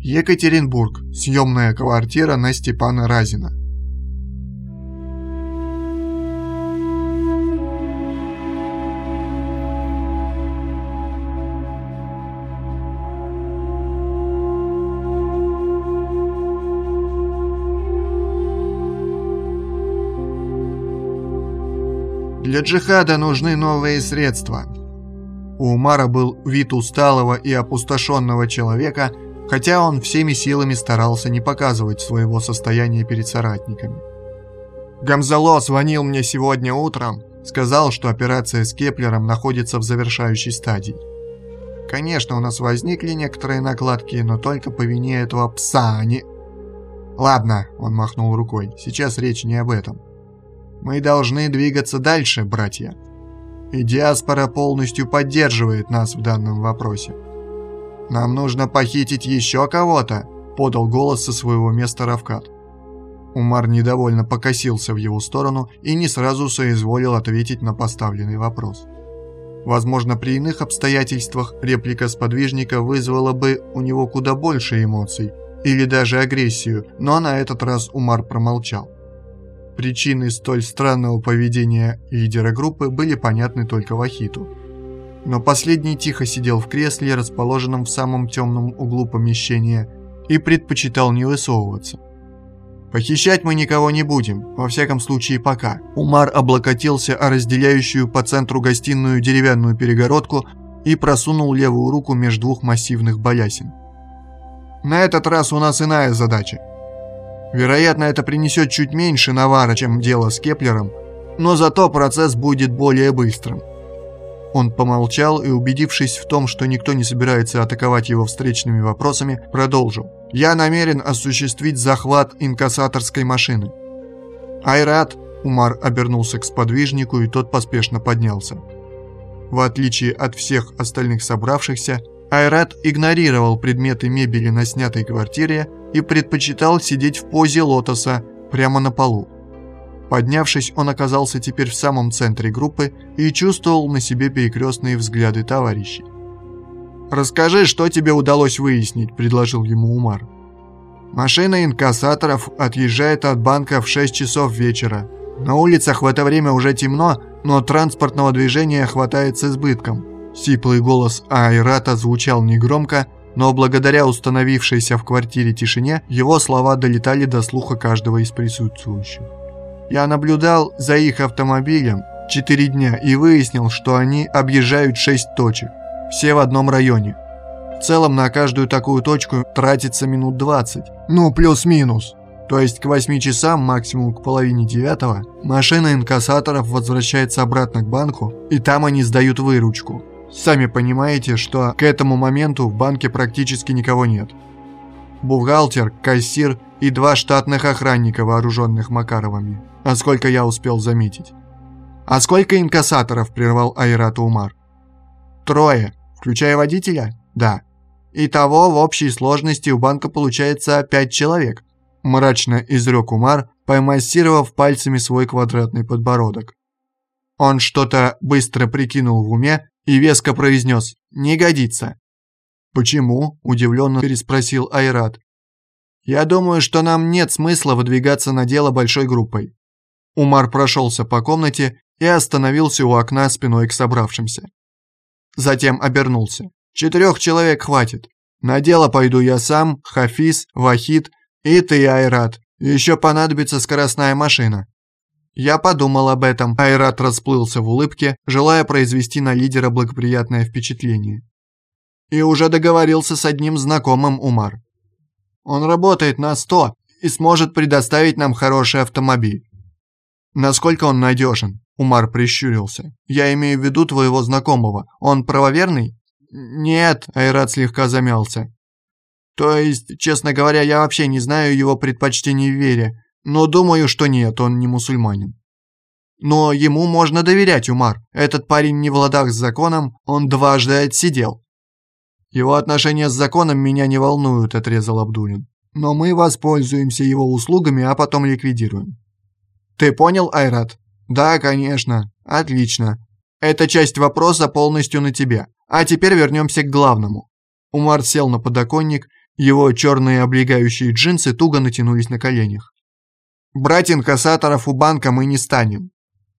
Екатеринбург. Съемная квартира на Степана Разина. Для джихада нужны новые средства. У Умара был вид усталого и опустошенного человека, хотя он всеми силами старался не показывать своего состояния перед соратниками. Гамзало звонил мне сегодня утром, сказал, что операция с Кеплером находится в завершающей стадии. Конечно, у нас возникли некоторые накладки, но только по вине этого пса, а не... Ладно, он махнул рукой, сейчас речь не об этом. Мы должны двигаться дальше, братья. И диаспора полностью поддерживает нас в данном вопросе. Нам нужно похитить еще кого-то, подал голос со своего места Равкат. Умар недовольно покосился в его сторону и не сразу соизволил ответить на поставленный вопрос. Возможно, при иных обстоятельствах реплика сподвижника вызвала бы у него куда больше эмоций или даже агрессию, но на этот раз Умар промолчал. Причины столь странного поведения лидера группы были понятны только Вахиту. Но последний тихо сидел в кресле, расположенном в самом темном углу помещения, и предпочитал не высовываться. «Похищать мы никого не будем, во всяком случае пока». Умар облокотился о разделяющую по центру гостиную деревянную перегородку и просунул левую руку между двух массивных балясин. «На этот раз у нас иная задача. Вероятно, это принесет чуть меньше навара, чем дело с Кеплером, но зато процесс будет более быстрым. Он помолчал и, убедившись в том, что никто не собирается атаковать его встречными вопросами, продолжил. «Я намерен осуществить захват инкассаторской машины». «Айрат», — Умар обернулся к сподвижнику, и тот поспешно поднялся. В отличие от всех остальных собравшихся, Айрат игнорировал предметы мебели на снятой квартире и предпочитал сидеть в позе лотоса прямо на полу. Поднявшись, он оказался теперь в самом центре группы и чувствовал на себе перекрестные взгляды товарищей. «Расскажи, что тебе удалось выяснить», – предложил ему Умар. «Машина инкассаторов отъезжает от банка в 6 часов вечера. На улицах в это время уже темно, но транспортного движения хватает с избытком». Сиплый голос Айрата звучал негромко, но благодаря установившейся в квартире тишине, его слова долетали до слуха каждого из присутствующих. Я наблюдал за их автомобилем 4 дня и выяснил, что они объезжают 6 точек, все в одном районе. В целом на каждую такую точку тратится минут 20, ну плюс-минус. То есть к 8 часам, максимум к половине девятого, машина инкассаторов возвращается обратно к банку, и там они сдают выручку. Сами понимаете, что к этому моменту в банке практически никого нет. Бухгалтер, кассир и два штатных охранника, вооруженных Макаровыми. А сколько я успел заметить. «А сколько инкассаторов?» – прервал Айрат Умар. «Трое, включая водителя?» «Да». «Итого в общей сложности у банка получается пять человек», – мрачно изрек Умар, помассировав пальцами свой квадратный подбородок. Он что-то быстро прикинул в уме и веско произнес «Не годится». «Почему?» – удивленно переспросил Айрат. «Я думаю, что нам нет смысла выдвигаться на дело большой группой». Умар прошелся по комнате и остановился у окна спиной к собравшимся. Затем обернулся. «Четырех человек хватит. На дело пойду я сам, Хафиз, Вахид и ты, Айрат. Еще понадобится скоростная машина. Я подумал об этом. Айрат расплылся в улыбке, желая произвести на лидера благоприятное впечатление. И уже договорился с одним знакомым Умар. Он работает на 100 и сможет предоставить нам хороший автомобиль. Насколько он надежен? Умар прищурился. Я имею в виду твоего знакомого. Он правоверный? Нет, Айрат слегка замялся. То есть, честно говоря, я вообще не знаю его предпочтений в вере. Но думаю, что нет, он не мусульманин. Но ему можно доверять, Умар. Этот парень не в ладах с законом, он дважды отсидел. Его отношения с законом меня не волнуют, отрезал Абдулин. Но мы воспользуемся его услугами, а потом ликвидируем. Ты понял, Айрат? Да, конечно. Отлично. Эта часть вопроса полностью на тебе. А теперь вернемся к главному. Умар сел на подоконник Его черные облегающие джинсы туго натянулись на коленях. «Брать инкассаторов у банка мы не станем.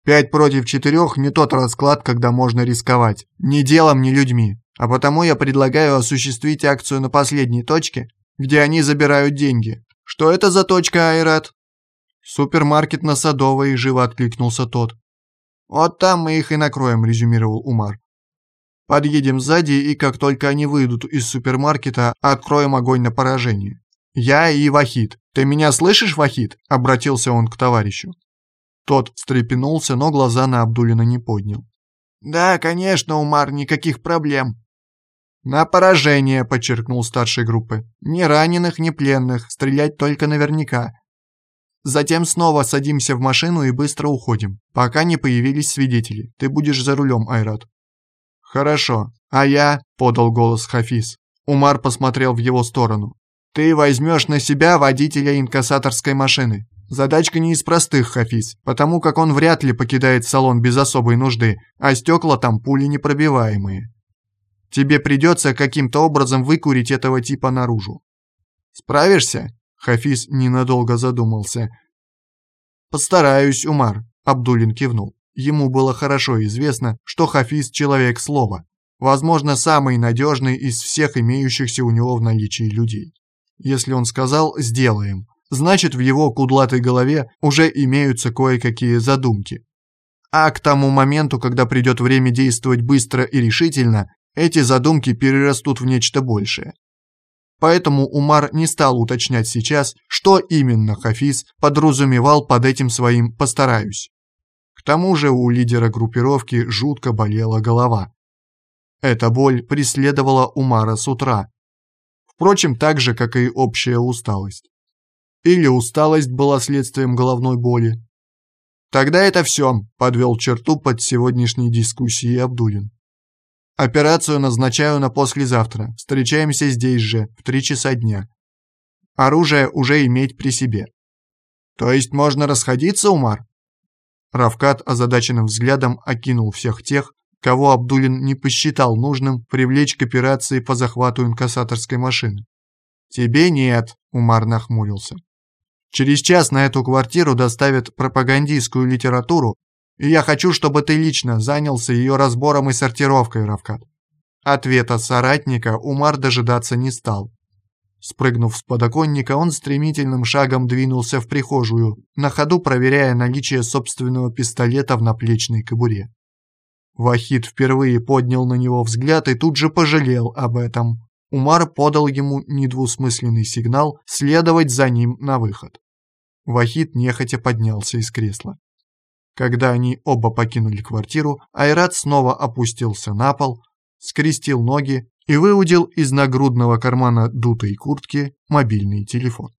Пять против четырех – не тот расклад, когда можно рисковать. Ни делом, ни людьми. А потому я предлагаю осуществить акцию на последней точке, где они забирают деньги. Что это за точка, Айрат?» «Супермаркет на Садовой», – живо откликнулся тот. «Вот там мы их и накроем», – резюмировал Умар. «Подъедем сзади, и как только они выйдут из супермаркета, откроем огонь на поражение. Я и Вахид. Ты меня слышишь, Вахид?» – обратился он к товарищу. Тот встрепенулся, но глаза на Абдулина не поднял. «Да, конечно, Умар, никаких проблем». «На поражение», – подчеркнул старшей группы. «Ни раненых, ни пленных, стрелять только наверняка. Затем снова садимся в машину и быстро уходим, пока не появились свидетели. Ты будешь за рулем, Айрат». «Хорошо. А я?» – подал голос Хафиз. Умар посмотрел в его сторону. «Ты возьмешь на себя водителя инкассаторской машины. Задачка не из простых, Хафиз, потому как он вряд ли покидает салон без особой нужды, а стекла там пули непробиваемые. Тебе придется каким-то образом выкурить этого типа наружу. Справишься?» Хафиз ненадолго задумался. «Постараюсь, Умар», — Абдулин кивнул. Ему было хорошо известно, что Хафиз – человек слова, возможно, самый надежный из всех имеющихся у него в наличии людей. Если он сказал «сделаем», значит в его кудлатой голове уже имеются кое-какие задумки. А к тому моменту, когда придет время действовать быстро и решительно, эти задумки перерастут в нечто большее. Поэтому Умар не стал уточнять сейчас, что именно Хафиз подразумевал под этим своим «постараюсь». К тому же у лидера группировки жутко болела голова. Эта боль преследовала Умара с утра. Впрочем, так же, как и общая усталость. Или усталость была следствием головной боли. Тогда это все, подвел черту под сегодняшней дискуссией Абдулин. Операцию назначаю на послезавтра. Встречаемся здесь же, в три часа дня. Оружие уже иметь при себе. То есть можно расходиться, Умар? Равкат озадаченным взглядом окинул всех тех, кого Абдулин не посчитал нужным привлечь к операции по захвату инкассаторской машины. «Тебе нет», — Умар нахмурился. «Через час на эту квартиру доставят пропагандистскую литературу, и я хочу, чтобы ты лично занялся ее разбором и сортировкой, Равкат». Ответа соратника Умар дожидаться не стал. Спрыгнув с подоконника, он стремительным шагом двинулся в прихожую, на ходу проверяя наличие собственного пистолета в наплечной кобуре. Вахид впервые поднял на него взгляд и тут же пожалел об этом. Умар подал ему недвусмысленный сигнал следовать за ним на выход. Вахид нехотя поднялся из кресла. Когда они оба покинули квартиру, Айрат снова опустился на пол, скрестил ноги и выудил из нагрудного кармана дутой куртки мобильный телефон.